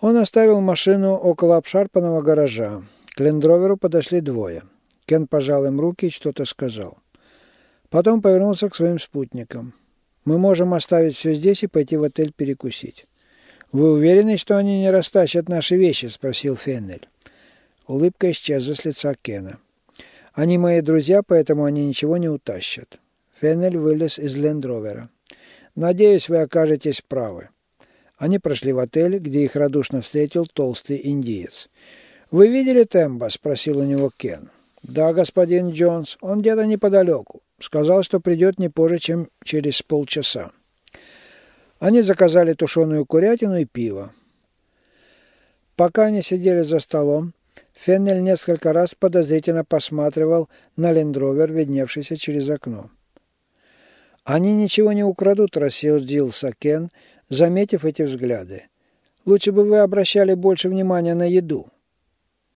Он оставил машину около обшарпанного гаража. К лендроверу подошли двое. Кен пожал им руки и что-то сказал. Потом повернулся к своим спутникам. «Мы можем оставить все здесь и пойти в отель перекусить». «Вы уверены, что они не растащат наши вещи?» – спросил Феннель. Улыбка исчезла с лица Кена. «Они мои друзья, поэтому они ничего не утащат». Феннель вылез из лендровера. «Надеюсь, вы окажетесь правы». Они прошли в отель, где их радушно встретил толстый индиец. «Вы видели Темба?» – спросил у него Кен. «Да, господин Джонс. Он где-то неподалеку. Сказал, что придет не позже, чем через полчаса». Они заказали тушеную курятину и пиво. Пока они сидели за столом, Феннель несколько раз подозрительно посматривал на лендровер, видневшийся через окно. «Они ничего не украдут», – рассердился Кен, заметив эти взгляды. «Лучше бы вы обращали больше внимания на еду».